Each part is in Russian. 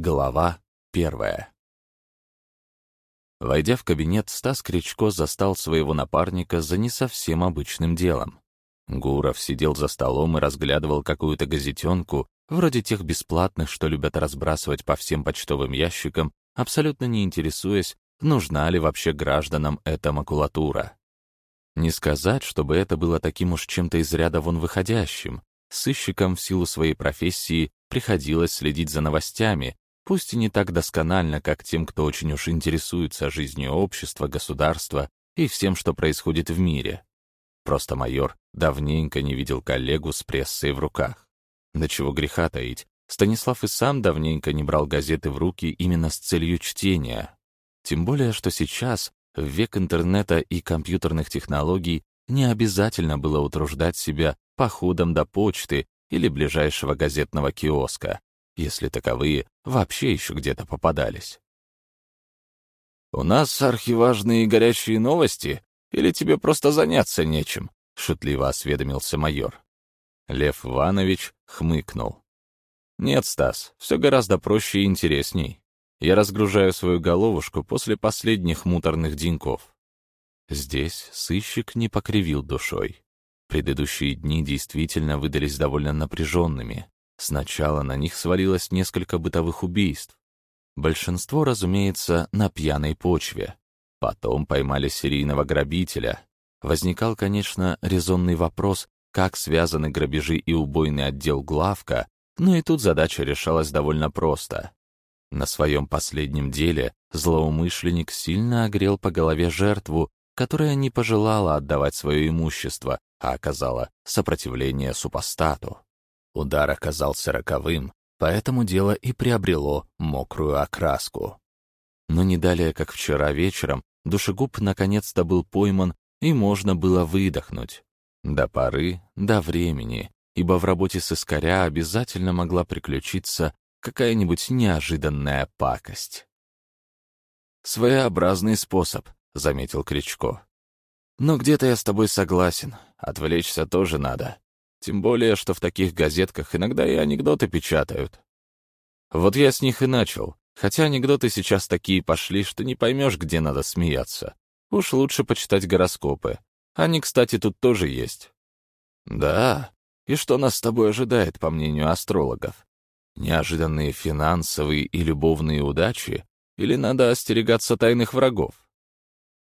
Глава первая. Войдя в кабинет, Стас Кричко застал своего напарника за не совсем обычным делом. Гуров сидел за столом и разглядывал какую-то газетенку, вроде тех бесплатных, что любят разбрасывать по всем почтовым ящикам, абсолютно не интересуясь, нужна ли вообще гражданам эта макулатура. Не сказать, чтобы это было таким уж чем-то из ряда вон выходящим. Сыщикам в силу своей профессии приходилось следить за новостями, пусть и не так досконально, как тем, кто очень уж интересуется жизнью общества, государства и всем, что происходит в мире. Просто майор давненько не видел коллегу с прессой в руках. Да чего греха таить, Станислав и сам давненько не брал газеты в руки именно с целью чтения. Тем более, что сейчас, в век интернета и компьютерных технологий, не обязательно было утруждать себя походом до почты или ближайшего газетного киоска если таковые вообще еще где-то попадались. «У нас архиважные и горячие новости, или тебе просто заняться нечем?» — шутливо осведомился майор. Лев Иванович хмыкнул. «Нет, Стас, все гораздо проще и интересней. Я разгружаю свою головушку после последних муторных деньков». Здесь сыщик не покривил душой. Предыдущие дни действительно выдались довольно напряженными. Сначала на них свалилось несколько бытовых убийств. Большинство, разумеется, на пьяной почве. Потом поймали серийного грабителя. Возникал, конечно, резонный вопрос, как связаны грабежи и убойный отдел главка, но и тут задача решалась довольно просто. На своем последнем деле злоумышленник сильно огрел по голове жертву, которая не пожелала отдавать свое имущество, а оказала сопротивление супостату. Удар оказался роковым, поэтому дело и приобрело мокрую окраску. Но не далее, как вчера вечером, душегуб наконец-то был пойман, и можно было выдохнуть. До поры, до времени, ибо в работе с искоря обязательно могла приключиться какая-нибудь неожиданная пакость. «Своеобразный способ», — заметил Кричко. «Но где-то я с тобой согласен. Отвлечься тоже надо. Тем более, что в таких газетках иногда и анекдоты печатают. Вот я с них и начал, хотя анекдоты сейчас такие пошли, что не поймешь, где надо смеяться. Уж лучше почитать гороскопы. Они, кстати, тут тоже есть. Да, и что нас с тобой ожидает, по мнению астрологов? Неожиданные финансовые и любовные удачи? Или надо остерегаться тайных врагов?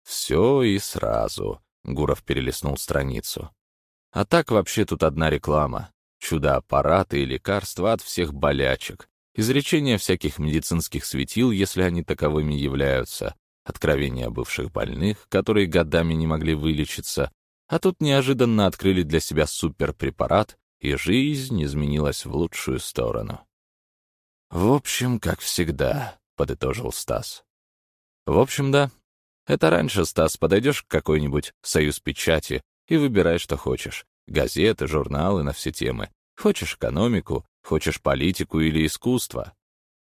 Все и сразу. Гуров перелистнул страницу. А так вообще тут одна реклама. Чудо-аппараты и лекарства от всех болячек. Изречения всяких медицинских светил, если они таковыми являются. Откровения бывших больных, которые годами не могли вылечиться. А тут неожиданно открыли для себя суперпрепарат, и жизнь изменилась в лучшую сторону. «В общем, как всегда», — подытожил Стас. «В общем, да. Это раньше, Стас, подойдешь к какой-нибудь «Союз печати», и выбирай, что хочешь. Газеты, журналы на все темы. Хочешь экономику, хочешь политику или искусство.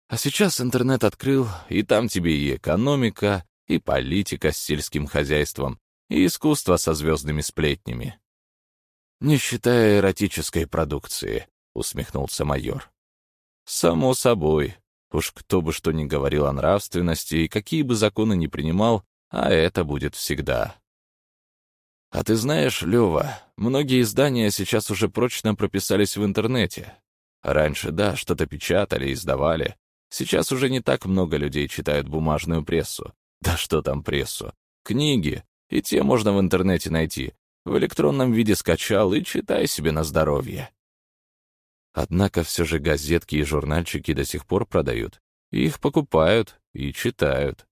А сейчас интернет открыл, и там тебе и экономика, и политика с сельским хозяйством, и искусство со звездными сплетнями. «Не считая эротической продукции», — усмехнулся майор. «Само собой. Уж кто бы что ни говорил о нравственности и какие бы законы ни принимал, а это будет всегда. А ты знаешь, Лёва, многие издания сейчас уже прочно прописались в интернете. Раньше, да, что-то печатали, издавали. Сейчас уже не так много людей читают бумажную прессу. Да что там прессу? Книги. И те можно в интернете найти. В электронном виде скачал и читай себе на здоровье. Однако все же газетки и журнальчики до сих пор продают. Их покупают и читают.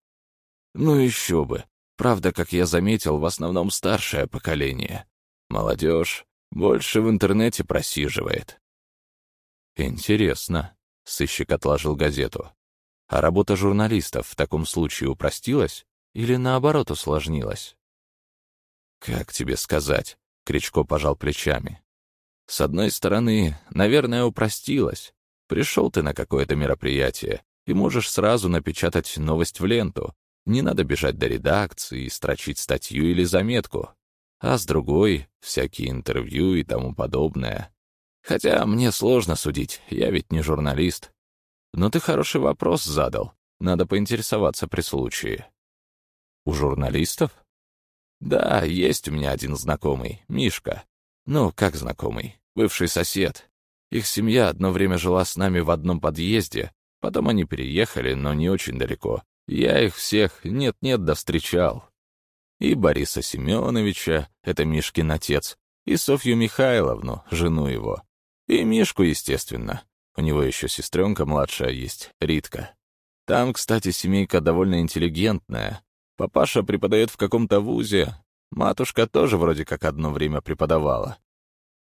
Ну еще бы. Правда, как я заметил, в основном старшее поколение. Молодежь больше в интернете просиживает. Интересно. Сыщик отложил газету. А работа журналистов в таком случае упростилась или наоборот усложнилась? Как тебе сказать? Кричко пожал плечами. С одной стороны, наверное, упростилась. Пришел ты на какое-то мероприятие и можешь сразу напечатать новость в ленту, не надо бежать до редакции строчить статью или заметку. А с другой — всякие интервью и тому подобное. Хотя мне сложно судить, я ведь не журналист. Но ты хороший вопрос задал. Надо поинтересоваться при случае. У журналистов? Да, есть у меня один знакомый, Мишка. Ну, как знакомый? Бывший сосед. Их семья одно время жила с нами в одном подъезде, потом они переехали, но не очень далеко. Я их всех нет-нет да встречал. И Бориса Семеновича, это Мишкин отец, и Софью Михайловну, жену его. И Мишку, естественно. У него еще сестренка младшая есть, Ритка. Там, кстати, семейка довольно интеллигентная. Папаша преподает в каком-то вузе, матушка тоже вроде как одно время преподавала.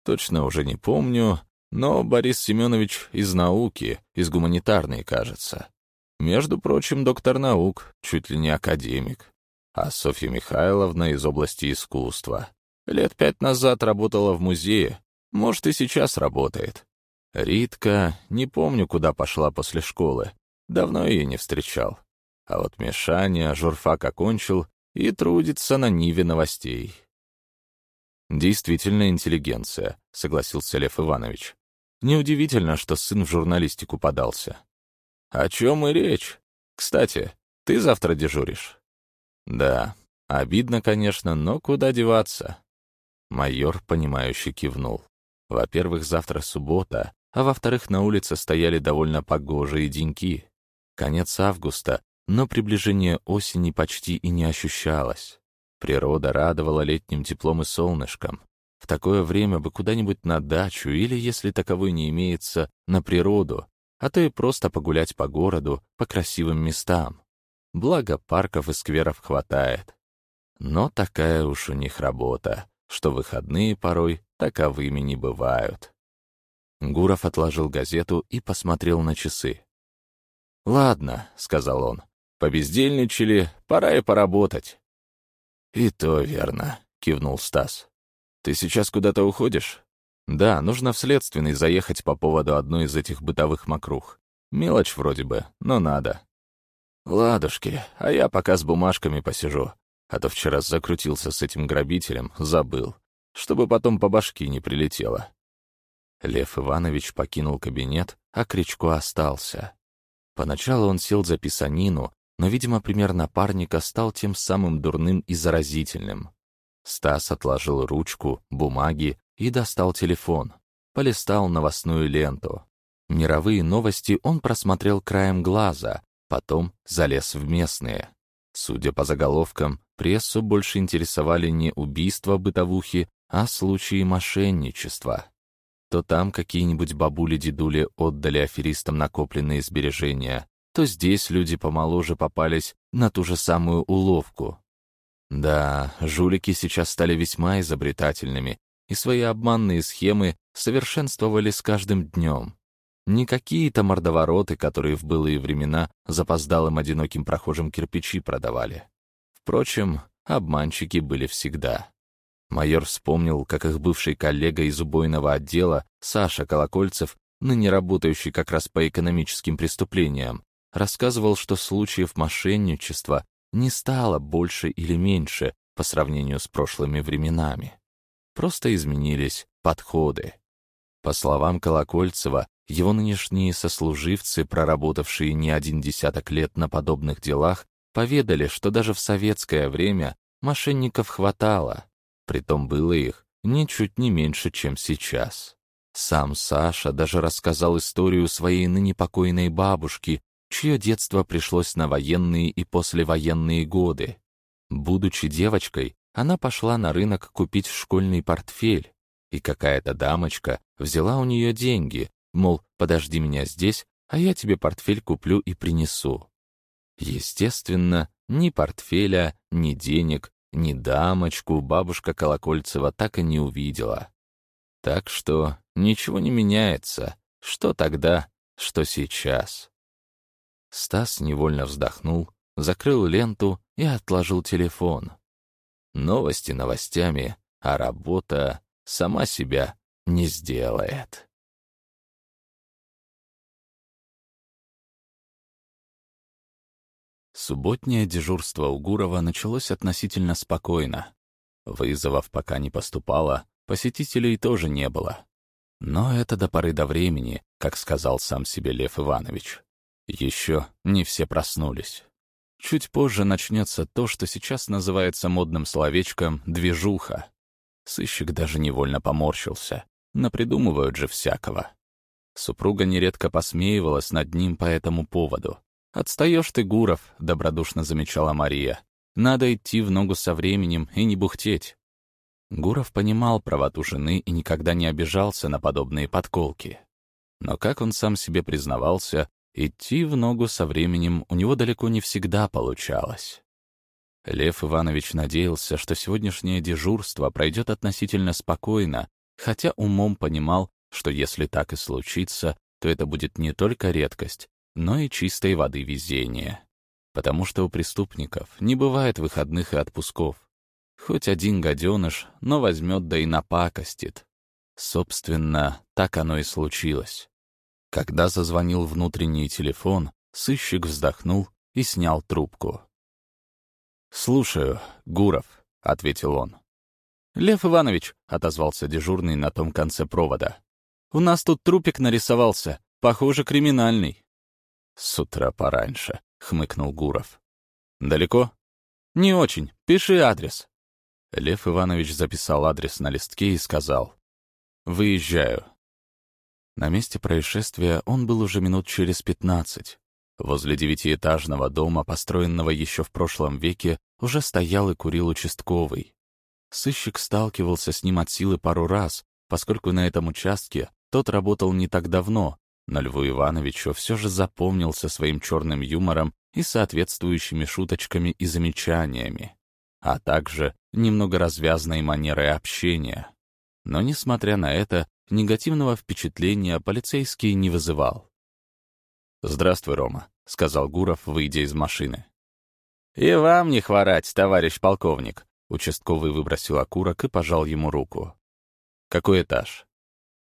Точно уже не помню, но Борис Семенович из науки, из гуманитарной, кажется. Между прочим, доктор наук, чуть ли не академик. А Софья Михайловна из области искусства. Лет пять назад работала в музее, может, и сейчас работает. Ритка, не помню, куда пошла после школы. Давно ее не встречал. А вот Мишаня журфак окончил и трудится на Ниве новостей. «Действительно интеллигенция», — согласился Лев Иванович. «Неудивительно, что сын в журналистику подался». «О чем и речь? Кстати, ты завтра дежуришь?» «Да. Обидно, конечно, но куда деваться?» Майор, понимающе кивнул. Во-первых, завтра суббота, а во-вторых, на улице стояли довольно погожие деньки. Конец августа, но приближение осени почти и не ощущалось. Природа радовала летним теплом и солнышком. В такое время бы куда-нибудь на дачу или, если таковой не имеется, на природу, а то и просто погулять по городу, по красивым местам. Благо парков и скверов хватает. Но такая уж у них работа, что выходные порой таковыми не бывают. Гуров отложил газету и посмотрел на часы. «Ладно», — сказал он, — «побездельничали, пора и поработать». «И то верно», — кивнул Стас. «Ты сейчас куда-то уходишь?» «Да, нужно в следственный заехать по поводу одной из этих бытовых мокрух. Мелочь вроде бы, но надо». «Ладушки, а я пока с бумажками посижу, а то вчера закрутился с этим грабителем, забыл, чтобы потом по башке не прилетело». Лев Иванович покинул кабинет, а Кричко остался. Поначалу он сел за писанину, но, видимо, пример напарника стал тем самым дурным и заразительным. Стас отложил ручку, бумаги и достал телефон. Полистал новостную ленту. Мировые новости он просмотрел краем глаза, потом залез в местные. Судя по заголовкам, прессу больше интересовали не убийства бытовухи, а случаи мошенничества то там какие-нибудь бабули-дедули отдали аферистам накопленные сбережения, то здесь люди помоложе попались на ту же самую уловку. Да, жулики сейчас стали весьма изобретательными, и свои обманные схемы совершенствовали с каждым днем. Не какие-то мордовороты, которые в былые времена запоздалым одиноким прохожим кирпичи продавали. Впрочем, обманщики были всегда. Майор вспомнил, как их бывший коллега из убойного отдела, Саша Колокольцев, ныне работающий как раз по экономическим преступлениям, рассказывал, что случаев мошенничества не стало больше или меньше по сравнению с прошлыми временами. Просто изменились подходы. По словам Колокольцева, его нынешние сослуживцы, проработавшие не один десяток лет на подобных делах, поведали, что даже в советское время мошенников хватало, Притом было их ничуть не меньше, чем сейчас. Сам Саша даже рассказал историю своей ныне покойной бабушки, чье детство пришлось на военные и послевоенные годы. Будучи девочкой, она пошла на рынок купить школьный портфель, и какая-то дамочка взяла у нее деньги, мол, подожди меня здесь, а я тебе портфель куплю и принесу. Естественно, ни портфеля, ни денег ни дамочку бабушка Колокольцева так и не увидела. Так что ничего не меняется, что тогда, что сейчас. Стас невольно вздохнул, закрыл ленту и отложил телефон. Новости новостями, а работа сама себя не сделает. Субботнее дежурство у Гурова началось относительно спокойно. Вызовов пока не поступало, посетителей тоже не было. Но это до поры до времени, как сказал сам себе Лев Иванович. Еще не все проснулись. Чуть позже начнется то, что сейчас называется модным словечком «движуха». Сыщик даже невольно поморщился. Напридумывают же всякого. Супруга нередко посмеивалась над ним по этому поводу. «Отстаешь ты, Гуров», — добродушно замечала Мария. «Надо идти в ногу со временем и не бухтеть». Гуров понимал правоту жены и никогда не обижался на подобные подколки. Но, как он сам себе признавался, идти в ногу со временем у него далеко не всегда получалось. Лев Иванович надеялся, что сегодняшнее дежурство пройдет относительно спокойно, хотя умом понимал, что если так и случится, то это будет не только редкость, но и чистой воды везение. Потому что у преступников не бывает выходных и отпусков. Хоть один гаденыш, но возьмет да и напакостит. Собственно, так оно и случилось. Когда зазвонил внутренний телефон, сыщик вздохнул и снял трубку. «Слушаю, Гуров», — ответил он. «Лев Иванович», — отозвался дежурный на том конце провода. «У нас тут трупик нарисовался, похоже, криминальный». «С утра пораньше», — хмыкнул Гуров. «Далеко?» «Не очень. Пиши адрес». Лев Иванович записал адрес на листке и сказал. «Выезжаю». На месте происшествия он был уже минут через пятнадцать. Возле девятиэтажного дома, построенного еще в прошлом веке, уже стоял и курил участковый. Сыщик сталкивался с ним от силы пару раз, поскольку на этом участке тот работал не так давно, но Льву Ивановичу все же запомнился своим черным юмором и соответствующими шуточками и замечаниями, а также немного развязной манерой общения. Но, несмотря на это, негативного впечатления полицейский не вызывал. «Здравствуй, Рома», — сказал Гуров, выйдя из машины. «И вам не хворать, товарищ полковник», — участковый выбросил окурок и пожал ему руку. «Какой этаж?»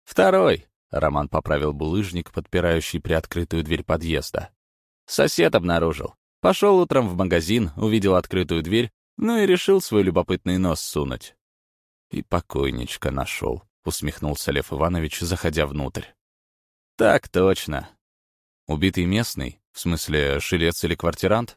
«Второй», — Роман поправил булыжник, подпирающий приоткрытую дверь подъезда. «Сосед обнаружил. Пошел утром в магазин, увидел открытую дверь, ну и решил свой любопытный нос сунуть». «И покойничка нашел», — усмехнулся Лев Иванович, заходя внутрь. «Так точно», Убитый местный? В смысле, шилец или квартирант?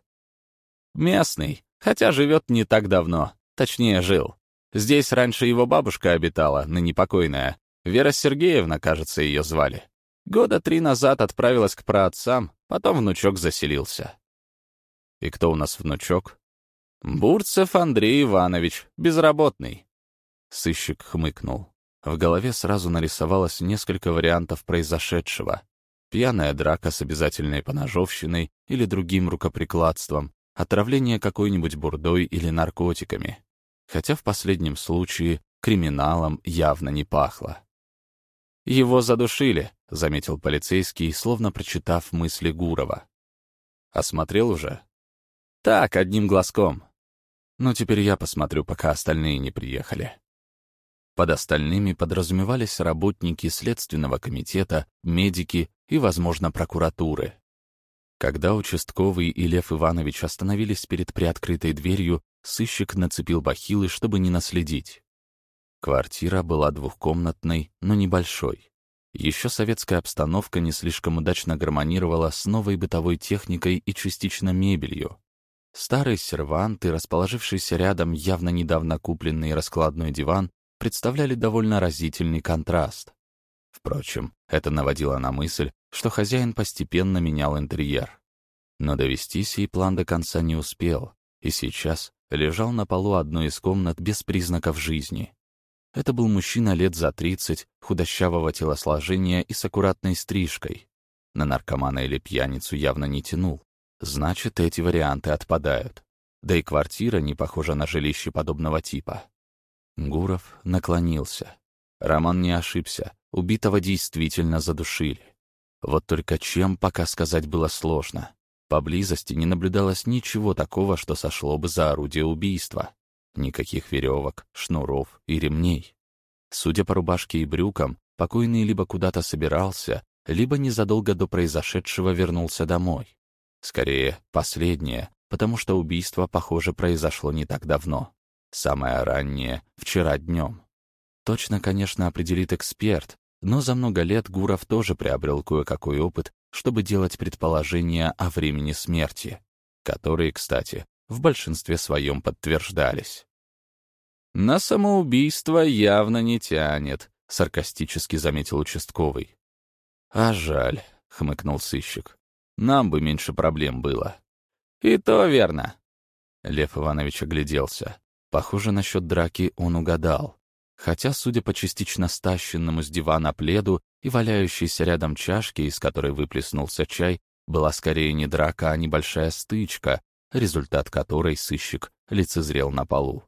Местный, хотя живет не так давно. Точнее, жил. Здесь раньше его бабушка обитала, ныне покойная. Вера Сергеевна, кажется, ее звали. Года три назад отправилась к праотцам, потом внучок заселился. И кто у нас внучок? Бурцев Андрей Иванович, безработный. Сыщик хмыкнул. В голове сразу нарисовалось несколько вариантов произошедшего пьяная драка с обязательной поножовщиной или другим рукоприкладством, отравление какой-нибудь бурдой или наркотиками. Хотя в последнем случае криминалом явно не пахло. «Его задушили», — заметил полицейский, словно прочитав мысли Гурова. «Осмотрел уже?» «Так, одним глазком. Ну, теперь я посмотрю, пока остальные не приехали». Под остальными подразумевались работники Следственного комитета, медики и, возможно, прокуратуры. Когда участковый и Лев Иванович остановились перед приоткрытой дверью, сыщик нацепил бахилы, чтобы не наследить. Квартира была двухкомнатной, но небольшой. Еще советская обстановка не слишком удачно гармонировала с новой бытовой техникой и частично мебелью. Старый сервант и расположившийся рядом явно недавно купленный раскладной диван представляли довольно разительный контраст. Впрочем, это наводило на мысль, что хозяин постепенно менял интерьер. Но довести сей план до конца не успел, и сейчас лежал на полу одной из комнат без признаков жизни. Это был мужчина лет за тридцать, худощавого телосложения и с аккуратной стрижкой. На наркомана или пьяницу явно не тянул. Значит, эти варианты отпадают. Да и квартира не похожа на жилище подобного типа. Гуров наклонился. Роман не ошибся. Убитого действительно задушили. Вот только чем пока сказать было сложно. Поблизости не наблюдалось ничего такого, что сошло бы за орудие убийства. Никаких веревок, шнуров и ремней. Судя по рубашке и брюкам, покойный либо куда-то собирался, либо незадолго до произошедшего вернулся домой. Скорее, последнее, потому что убийство, похоже, произошло не так давно. Самое раннее — вчера днем. Точно, конечно, определит эксперт, но за много лет Гуров тоже приобрел кое-какой опыт чтобы делать предположения о времени смерти, которые, кстати, в большинстве своем подтверждались. «На самоубийство явно не тянет», — саркастически заметил участковый. «А жаль», — хмыкнул сыщик. «Нам бы меньше проблем было». «И то верно». Лев Иванович огляделся. Похоже, насчет драки он угадал. Хотя, судя по частично стащенному с дивана пледу и валяющейся рядом чашке, из которой выплеснулся чай, была скорее не драка, а небольшая стычка, результат которой сыщик лицезрел на полу.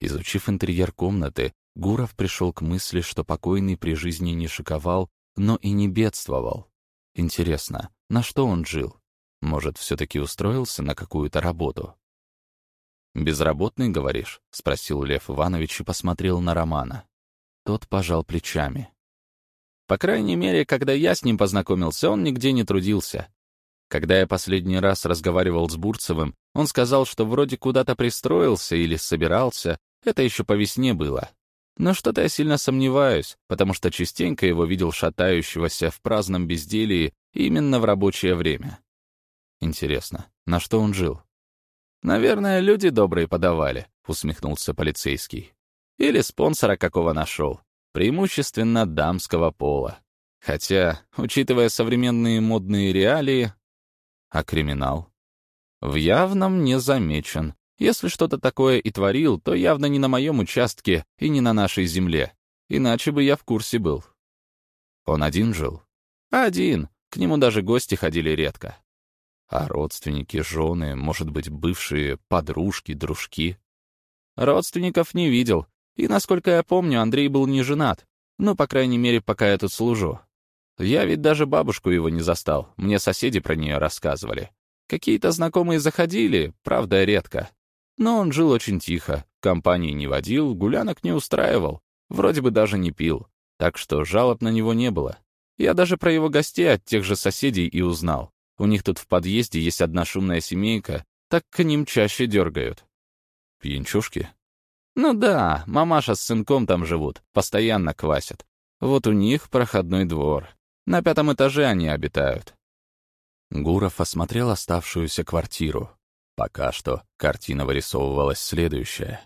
Изучив интерьер комнаты, Гуров пришел к мысли, что покойный при жизни не шиковал, но и не бедствовал. Интересно, на что он жил? Может, все-таки устроился на какую-то работу? «Безработный, говоришь?» — спросил Лев Иванович и посмотрел на Романа. Тот пожал плечами. «По крайней мере, когда я с ним познакомился, он нигде не трудился. Когда я последний раз разговаривал с Бурцевым, он сказал, что вроде куда-то пристроился или собирался, это еще по весне было. Но что-то я сильно сомневаюсь, потому что частенько его видел шатающегося в праздном безделии именно в рабочее время. Интересно, на что он жил? «Наверное, люди добрые подавали», — усмехнулся полицейский. «Или спонсора какого нашел. Преимущественно дамского пола. Хотя, учитывая современные модные реалии... А криминал? В явном не замечен. Если что-то такое и творил, то явно не на моем участке и не на нашей земле. Иначе бы я в курсе был. Он один жил? Один. К нему даже гости ходили редко. А родственники, жены, может быть, бывшие подружки, дружки? Родственников не видел. И, насколько я помню, Андрей был не женат. Ну, по крайней мере, пока я тут служу. Я ведь даже бабушку его не застал. Мне соседи про нее рассказывали. Какие-то знакомые заходили, правда, редко. Но он жил очень тихо, компании не водил, гулянок не устраивал, вроде бы даже не пил. Так что жалоб на него не было. Я даже про его гостей от тех же соседей и узнал. У них тут в подъезде есть одна шумная семейка, так к ним чаще дергают. Пьянчушки? Ну да, мамаша с сынком там живут, постоянно квасят. Вот у них проходной двор. На пятом этаже они обитают. Гуров осмотрел оставшуюся квартиру. Пока что картина вырисовывалась следующая.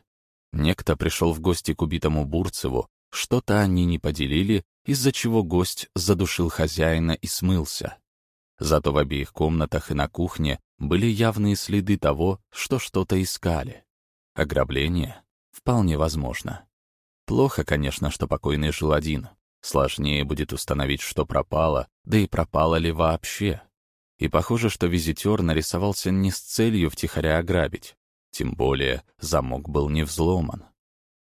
Некто пришел в гости к убитому Бурцеву, что-то они не поделили, из-за чего гость задушил хозяина и смылся. Зато в обеих комнатах и на кухне были явные следы того, что что-то искали. Ограбление? Вполне возможно. Плохо, конечно, что покойный жил один. Сложнее будет установить, что пропало, да и пропало ли вообще. И похоже, что визитер нарисовался не с целью втихаря ограбить. Тем более замок был не взломан.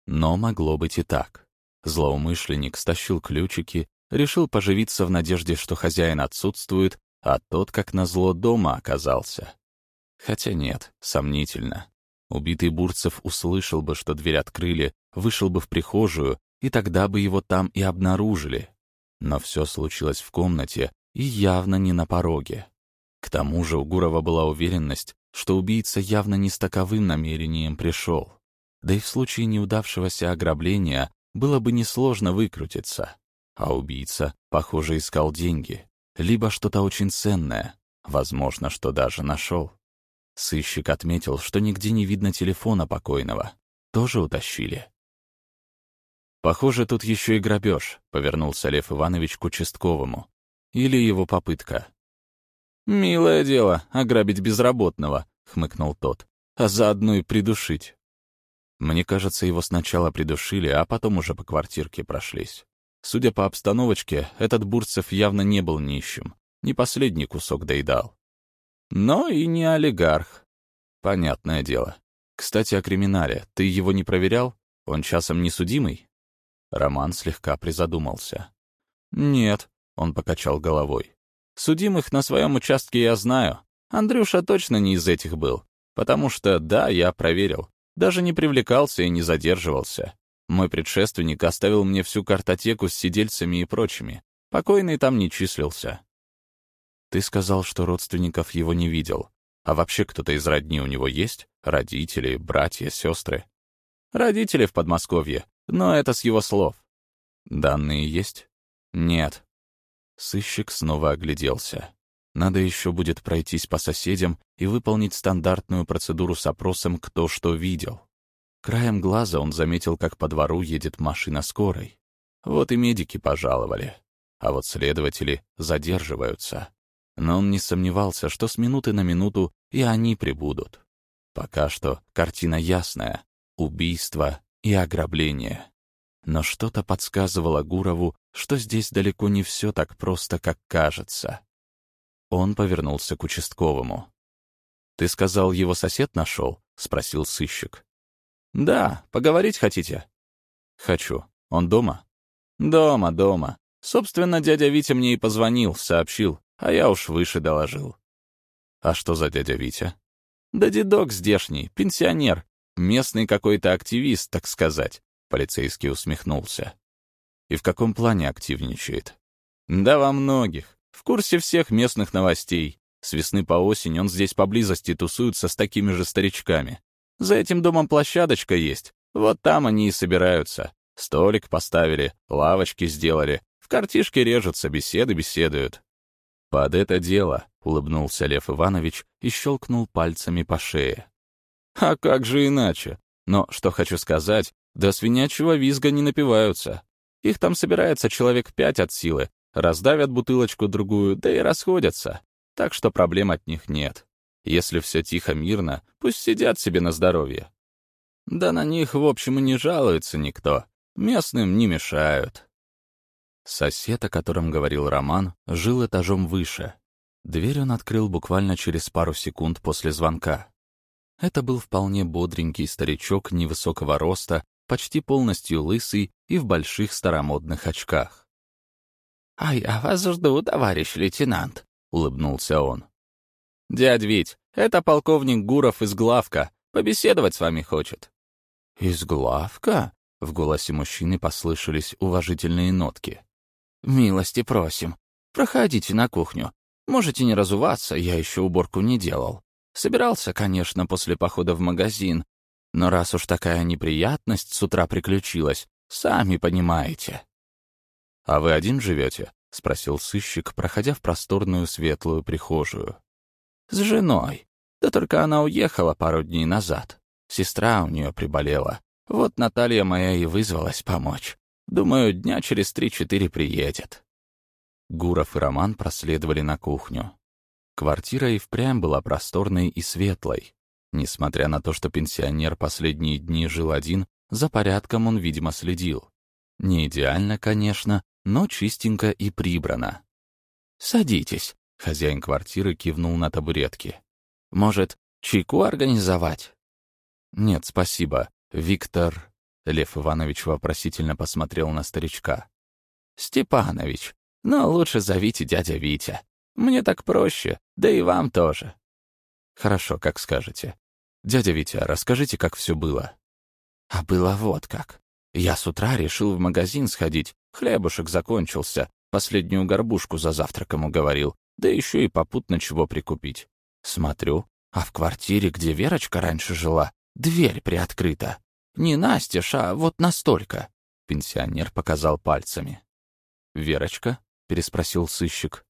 Но могло быть и так. Злоумышленник стащил ключики, решил поживиться в надежде, что хозяин отсутствует, а тот, как назло, дома оказался. Хотя нет, сомнительно. Убитый Бурцев услышал бы, что дверь открыли, вышел бы в прихожую, и тогда бы его там и обнаружили. Но все случилось в комнате и явно не на пороге. К тому же у Гурова была уверенность, что убийца явно не с таковым намерением пришел. Да и в случае неудавшегося ограбления было бы несложно выкрутиться. А убийца, похоже, искал деньги либо что-то очень ценное, возможно, что даже нашел. Сыщик отметил, что нигде не видно телефона покойного. Тоже утащили. «Похоже, тут еще и грабеж», — повернулся Лев Иванович к участковому. «Или его попытка». «Милое дело, ограбить безработного», — хмыкнул тот. «А заодно и придушить». Мне кажется, его сначала придушили, а потом уже по квартирке прошлись. Судя по обстановочке, этот Бурцев явно не был нищим, не последний кусок доедал. Но и не олигарх. Понятное дело. Кстати, о криминале. Ты его не проверял? Он часом не судимый? Роман слегка призадумался. «Нет», — он покачал головой. «Судимых на своем участке я знаю. Андрюша точно не из этих был. Потому что, да, я проверил. Даже не привлекался и не задерживался. Мой предшественник оставил мне всю картотеку с сидельцами и прочими. Покойный там не числился. Ты сказал, что родственников его не видел. А вообще кто-то из родни у него есть? Родители, братья, сестры? Родители в Подмосковье, но это с его слов. Данные есть? Нет. Сыщик снова огляделся. Надо еще будет пройтись по соседям и выполнить стандартную процедуру с опросом «кто что видел». Краем глаза он заметил, как по двору едет машина скорой. Вот и медики пожаловали. А вот следователи задерживаются. Но он не сомневался, что с минуты на минуту и они прибудут. Пока что картина ясная — убийство и ограбление. Но что-то подсказывало Гурову, что здесь далеко не все так просто, как кажется. Он повернулся к участковому. «Ты сказал, его сосед нашел?» — спросил сыщик. «Да, поговорить хотите?» «Хочу. Он дома?» «Дома, дома. Собственно, дядя Витя мне и позвонил, сообщил, а я уж выше доложил». «А что за дядя Витя?» «Да дедок здешний, пенсионер. Местный какой-то активист, так сказать», — полицейский усмехнулся. «И в каком плане активничает?» «Да во многих. В курсе всех местных новостей. С весны по осень он здесь поблизости тусуется с такими же старичками. За этим домом площадочка есть. Вот там они и собираются. Столик поставили, лавочки сделали. В картишке режутся, беседы беседуют. «Под это дело», — улыбнулся Лев Иванович и щелкнул пальцами по шее. «А как же иначе? Но, что хочу сказать, до свинячьего визга не напиваются. Их там собирается человек пять от силы, раздавят бутылочку-другую, да и расходятся. Так что проблем от них нет. Если все тихо, мирно, пусть сидят себе на здоровье. Да на них, в общем, и не жалуется никто. Местным не мешают. Сосед, о котором говорил Роман, жил этажом выше. Дверь он открыл буквально через пару секунд после звонка. Это был вполне бодренький старичок невысокого роста, почти полностью лысый и в больших старомодных очках. «А я вас жду, товарищ лейтенант», — улыбнулся он. «Дядь Вить, это полковник Гуров из Главка. Побеседовать с вами хочет». «Из Главка?» — в голосе мужчины послышались уважительные нотки. «Милости просим. Проходите на кухню. Можете не разуваться, я еще уборку не делал. Собирался, конечно, после похода в магазин, но раз уж такая неприятность с утра приключилась, сами понимаете». «А вы один живете?» — спросил сыщик, проходя в просторную светлую прихожую. «С женой. Да только она уехала пару дней назад. Сестра у нее приболела. Вот Наталья моя и вызвалась помочь. Думаю, дня через три-четыре приедет». Гуров и Роман проследовали на кухню. Квартира и впрямь была просторной и светлой. Несмотря на то, что пенсионер последние дни жил один, за порядком он, видимо, следил. Не идеально, конечно, но чистенько и прибрано. «Садитесь», — хозяин квартиры кивнул на табуретки. «Может, чайку организовать?» «Нет, спасибо, Виктор...» Лев Иванович вопросительно посмотрел на старичка. «Степанович, но лучше зовите дядя Витя. Мне так проще, да и вам тоже». «Хорошо, как скажете. Дядя Витя, расскажите, как все было». «А было вот как. Я с утра решил в магазин сходить, хлебушек закончился, последнюю горбушку за завтраком уговорил, да еще и попутно чего прикупить. Смотрю, а в квартире, где Верочка раньше жила, дверь приоткрыта. Не Настеж, а вот настолько. Пенсионер показал пальцами. «Верочка?» — переспросил сыщик.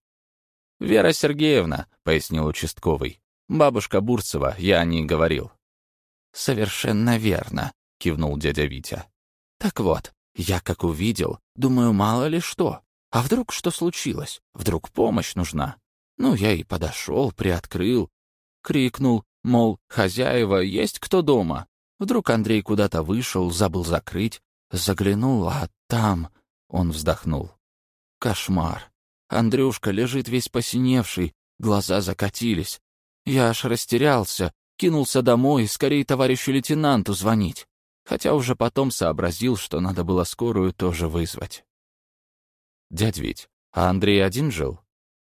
«Вера Сергеевна», — пояснил участковый. «Бабушка Бурцева, я о ней говорил». «Совершенно верно», — кивнул дядя Витя. Так вот, я как увидел, думаю, мало ли что. А вдруг что случилось? Вдруг помощь нужна? Ну, я и подошел, приоткрыл. Крикнул, мол, хозяева, есть кто дома? Вдруг Андрей куда-то вышел, забыл закрыть. Заглянул, а там... Он вздохнул. Кошмар. Андрюшка лежит весь посиневший, глаза закатились. Я аж растерялся, кинулся домой, скорее товарищу лейтенанту звонить хотя уже потом сообразил, что надо было скорую тоже вызвать. «Дядь Вить, а Андрей один жил?»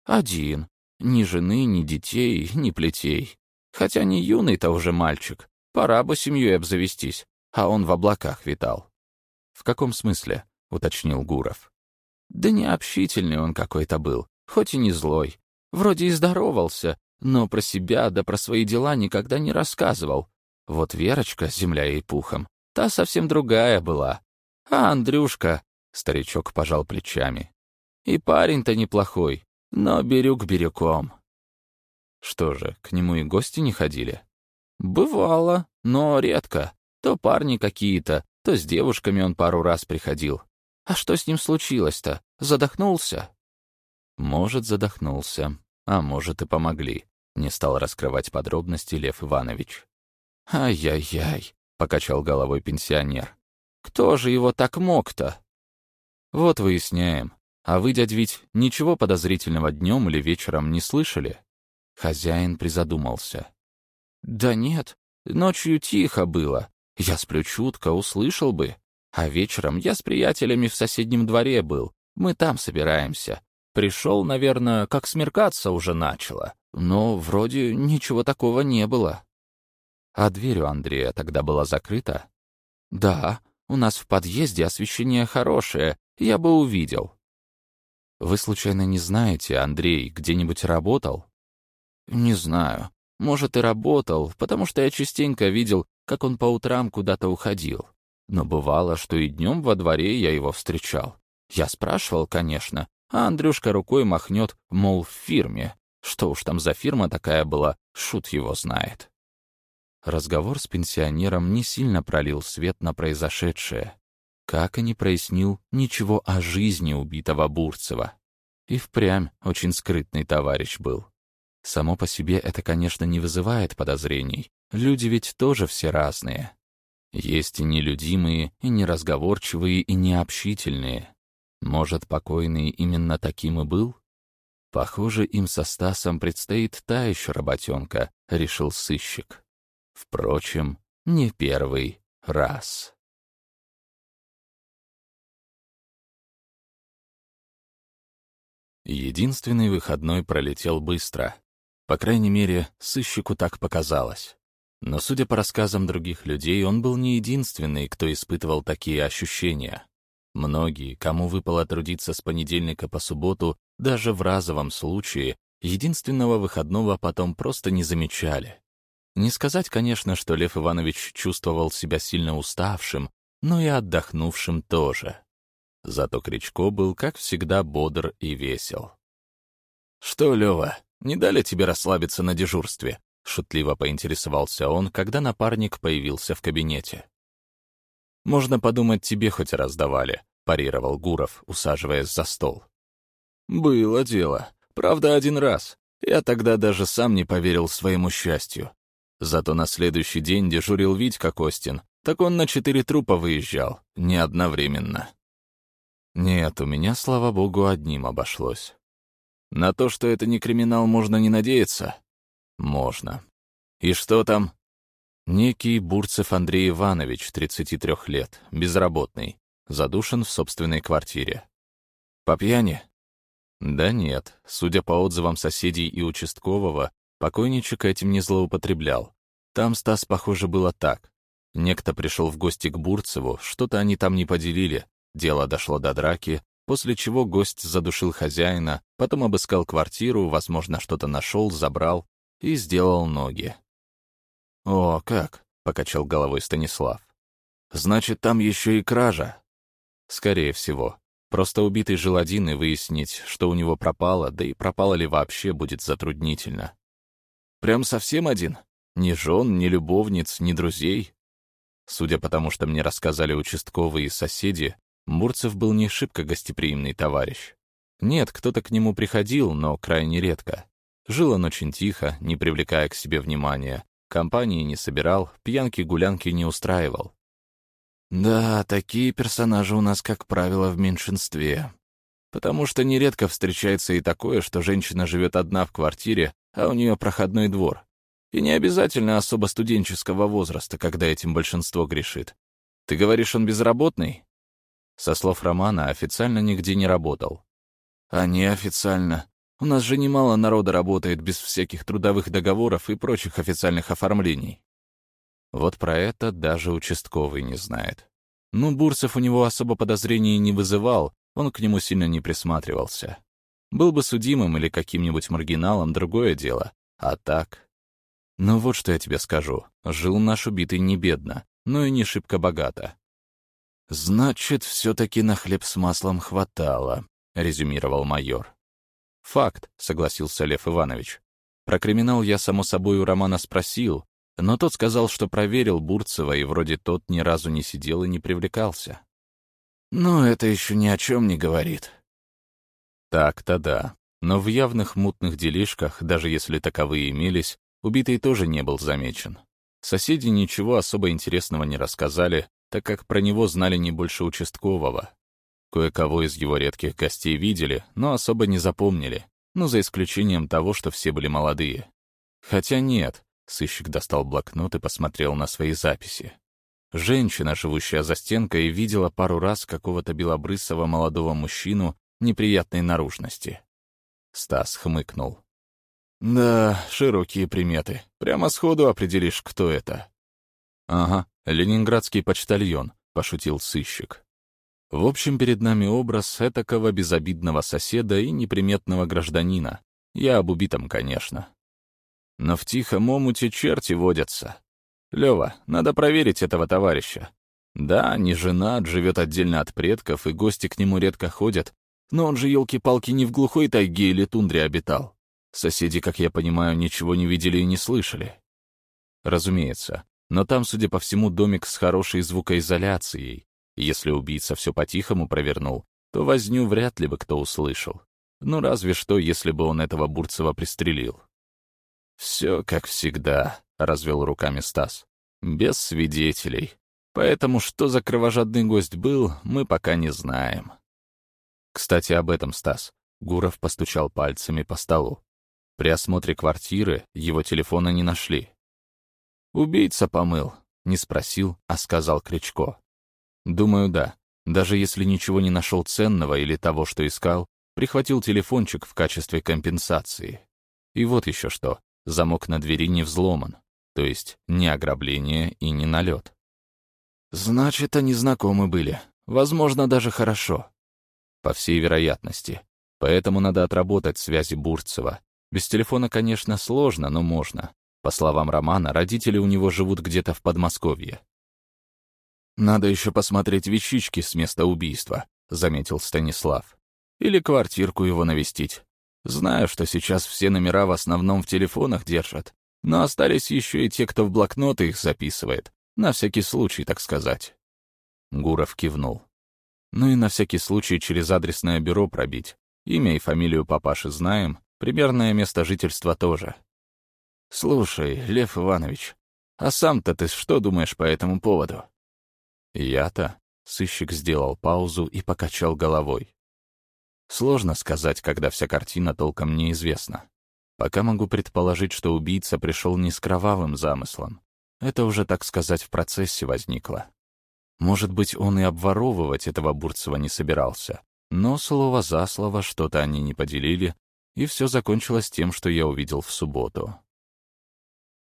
«Один. Ни жены, ни детей, ни плетей. Хотя не юный-то уже мальчик. Пора бы семьей обзавестись, а он в облаках витал». «В каком смысле?» — уточнил Гуров. «Да не общительный он какой-то был, хоть и не злой. Вроде и здоровался, но про себя да про свои дела никогда не рассказывал. Вот Верочка, земля ей пухом, Та совсем другая была. А Андрюшка, старичок пожал плечами. И парень-то неплохой, но берюк бирюком. Что же, к нему и гости не ходили? Бывало, но редко. То парни какие-то, то с девушками он пару раз приходил. А что с ним случилось-то? Задохнулся? Может, задохнулся, а может и помогли. Не стал раскрывать подробности Лев Иванович. «Ай-яй-яй», — покачал головой пенсионер. «Кто же его так мог-то?» «Вот выясняем. А вы, дядь Вить, ничего подозрительного днем или вечером не слышали?» Хозяин призадумался. «Да нет, ночью тихо было. Я сплю чутко, услышал бы. А вечером я с приятелями в соседнем дворе был. Мы там собираемся. Пришел, наверное, как смеркаться уже начало. Но вроде ничего такого не было». «А дверь у Андрея тогда была закрыта?» «Да, у нас в подъезде освещение хорошее, я бы увидел». «Вы случайно не знаете, Андрей где-нибудь работал?» «Не знаю. Может, и работал, потому что я частенько видел, как он по утрам куда-то уходил. Но бывало, что и днем во дворе я его встречал. Я спрашивал, конечно, а Андрюшка рукой махнет, мол, в фирме. Что уж там за фирма такая была, шут его знает. Разговор с пенсионером не сильно пролил свет на произошедшее. Как и не прояснил ничего о жизни убитого Бурцева. И впрямь очень скрытный товарищ был. Само по себе это, конечно, не вызывает подозрений. Люди ведь тоже все разные. Есть и нелюдимые, и неразговорчивые, и необщительные. Может, покойный именно таким и был? Похоже, им со Стасом предстоит та еще работенка, решил сыщик. Впрочем, не первый раз. Единственный выходной пролетел быстро. По крайней мере, сыщику так показалось. Но, судя по рассказам других людей, он был не единственный, кто испытывал такие ощущения. Многие, кому выпало трудиться с понедельника по субботу, даже в разовом случае, единственного выходного потом просто не замечали. Не сказать, конечно, что Лев Иванович чувствовал себя сильно уставшим, но и отдохнувшим тоже. Зато Кричко был, как всегда, бодр и весел. «Что, Лева, не дали тебе расслабиться на дежурстве?» — шутливо поинтересовался он, когда напарник появился в кабинете. «Можно подумать, тебе хоть раз давали», — парировал Гуров, усаживаясь за стол. «Было дело. Правда, один раз. Я тогда даже сам не поверил своему счастью. Зато на следующий день дежурил Витька Костин, так он на четыре трупа выезжал, не одновременно. Нет, у меня, слава богу, одним обошлось. На то, что это не криминал, можно не надеяться? Можно. И что там? Некий Бурцев Андрей Иванович, 33 лет, безработный, задушен в собственной квартире. По пьяни? Да нет, судя по отзывам соседей и участкового, покойничек этим не злоупотреблял. Там Стас, похоже, было так. Некто пришел в гости к Бурцеву, что-то они там не поделили, дело дошло до драки, После чего гость задушил хозяина, потом обыскал квартиру, возможно, что-то нашел, забрал и сделал ноги. «О, как!» — покачал головой Станислав. «Значит, там еще и кража?» «Скорее всего. Просто убитый жил один, и выяснить, что у него пропало, да и пропало ли вообще, будет затруднительно. Прям совсем один? Ни жен, ни любовниц, ни друзей?» Судя по тому, что мне рассказали участковые и соседи, Мурцев был не шибко гостеприимный товарищ. Нет, кто-то к нему приходил, но крайне редко. Жил он очень тихо, не привлекая к себе внимания. Компании не собирал, пьянки-гулянки не устраивал. Да, такие персонажи у нас, как правило, в меньшинстве. Потому что нередко встречается и такое, что женщина живет одна в квартире, а у нее проходной двор. И не обязательно особо студенческого возраста, когда этим большинство грешит. Ты говоришь, он безработный? Со слов Романа, официально нигде не работал. А неофициально. У нас же немало народа работает без всяких трудовых договоров и прочих официальных оформлений. Вот про это даже участковый не знает. Ну, Бурцев у него особо подозрений не вызывал, он к нему сильно не присматривался. Был бы судимым или каким-нибудь маргиналом, другое дело. А так... Ну вот что я тебе скажу. Жил наш убитый не бедно, но и не шибко богато. Значит, все-таки на хлеб с маслом хватало. резюмировал майор. «Факт», — согласился Лев Иванович. Про криминал я, само собой, у Романа спросил, но тот сказал, что проверил Бурцева, и вроде тот ни разу не сидел и не привлекался. «Ну, это еще ни о чем не говорит». Так-то да. Но в явных мутных делишках, даже если таковые имелись, убитый тоже не был замечен. Соседи ничего особо интересного не рассказали, так как про него знали не больше участкового. Кое-кого из его редких гостей видели, но особо не запомнили, ну, за исключением того, что все были молодые. Хотя нет, сыщик достал блокнот и посмотрел на свои записи. Женщина, живущая за стенкой, видела пару раз какого-то белобрысого молодого мужчину неприятной наружности. Стас хмыкнул. «Да, широкие приметы. Прямо сходу определишь, кто это». «Ага, ленинградский почтальон», — пошутил сыщик. В общем, перед нами образ этакого безобидного соседа и неприметного гражданина. Я об убитом, конечно. Но в тихом омуте черти водятся. Лёва, надо проверить этого товарища. Да, не женат, живет отдельно от предков, и гости к нему редко ходят, но он же, елки-палки, не в глухой тайге или тундре обитал. Соседи, как я понимаю, ничего не видели и не слышали. Разумеется, но там, судя по всему, домик с хорошей звукоизоляцией, если убийца все по-тихому провернул, то возню вряд ли бы кто услышал. Ну, разве что, если бы он этого Бурцева пристрелил. «Все как всегда», — развел руками Стас. «Без свидетелей. Поэтому что за кровожадный гость был, мы пока не знаем». «Кстати, об этом, Стас». Гуров постучал пальцами по столу. При осмотре квартиры его телефона не нашли. «Убийца помыл», — не спросил, а сказал Кричко. Думаю, да. Даже если ничего не нашел ценного или того, что искал, прихватил телефончик в качестве компенсации. И вот еще что. Замок на двери не взломан. То есть не ограбление и не налет. Значит, они знакомы были. Возможно, даже хорошо. По всей вероятности. Поэтому надо отработать связи Бурцева. Без телефона, конечно, сложно, но можно. По словам Романа, родители у него живут где-то в Подмосковье. «Надо еще посмотреть вещички с места убийства», — заметил Станислав. «Или квартирку его навестить. Знаю, что сейчас все номера в основном в телефонах держат, но остались еще и те, кто в блокноты их записывает. На всякий случай, так сказать». Гуров кивнул. «Ну и на всякий случай через адресное бюро пробить. Имя и фамилию папаши знаем, примерное место жительства тоже». «Слушай, Лев Иванович, а сам-то ты что думаешь по этому поводу?» «Я-то?» — сыщик сделал паузу и покачал головой. Сложно сказать, когда вся картина толком неизвестна. Пока могу предположить, что убийца пришел не с кровавым замыслом. Это уже, так сказать, в процессе возникло. Может быть, он и обворовывать этого Бурцева не собирался. Но слово за слово что-то они не поделили, и все закончилось тем, что я увидел в субботу.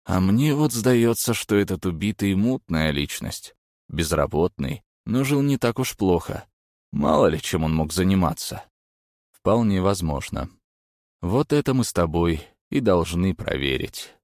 А мне вот сдается, что этот убитый — мутная личность безработный, но жил не так уж плохо. Мало ли, чем он мог заниматься. Вполне возможно. Вот это мы с тобой и должны проверить.